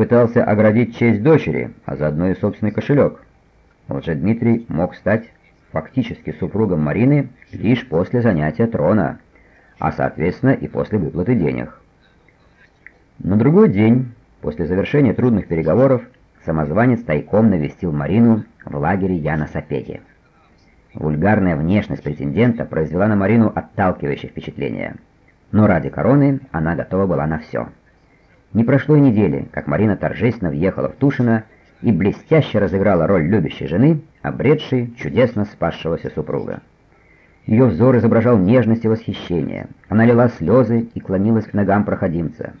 пытался оградить честь дочери, а заодно и собственный кошелек. Лжедмитрий мог стать фактически супругом Марины лишь после занятия трона, а соответственно и после выплаты денег. На другой день, после завершения трудных переговоров, самозванец тайком навестил Марину в лагере Яна Сапеги. Вульгарная внешность претендента произвела на Марину отталкивающее впечатление, но ради короны она готова была на все. Не прошло и недели, как Марина торжественно въехала в Тушино и блестяще разыграла роль любящей жены, обретшей чудесно спасшегося супруга. Ее взор изображал нежность и восхищение. Она лила слезы и клонилась к ногам проходимца.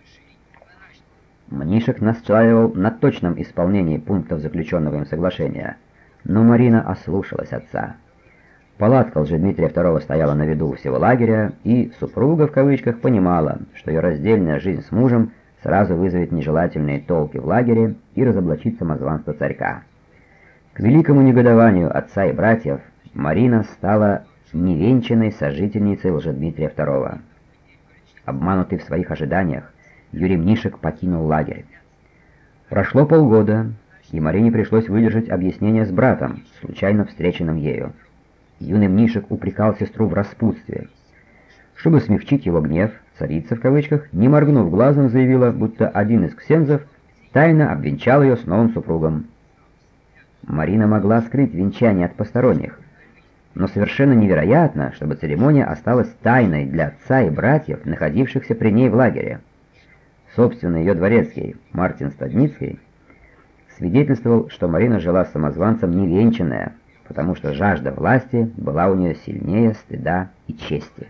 Мнишек настаивал на точном исполнении пунктов заключенного им соглашения, но Марина ослушалась отца. Палатка Лжедмитрия II стояла на виду всего лагеря, и «супруга» в кавычках понимала, что ее раздельная жизнь с мужем сразу вызовет нежелательные толки в лагере и разоблачит самозванство царька. К великому негодованию отца и братьев Марина стала невенчанной сожительницей Лжедмитрия II. Обманутый в своих ожиданиях, Юрий Мнишек покинул лагерь. Прошло полгода, и Марине пришлось выдержать объяснение с братом, случайно встреченным ею. Юный Мнишек упрекал сестру в распутстве. Чтобы смягчить его гнев, царица в кавычках, не моргнув глазом, заявила, будто один из ксензов тайно обвенчал ее с новым супругом. Марина могла скрыть венчание от посторонних, но совершенно невероятно, чтобы церемония осталась тайной для отца и братьев, находившихся при ней в лагере. Собственно, ее дворецкий, Мартин Стадницкий, свидетельствовал, что Марина жила с самозванцем невенчанная, потому что жажда власти была у нее сильнее стыда и чести.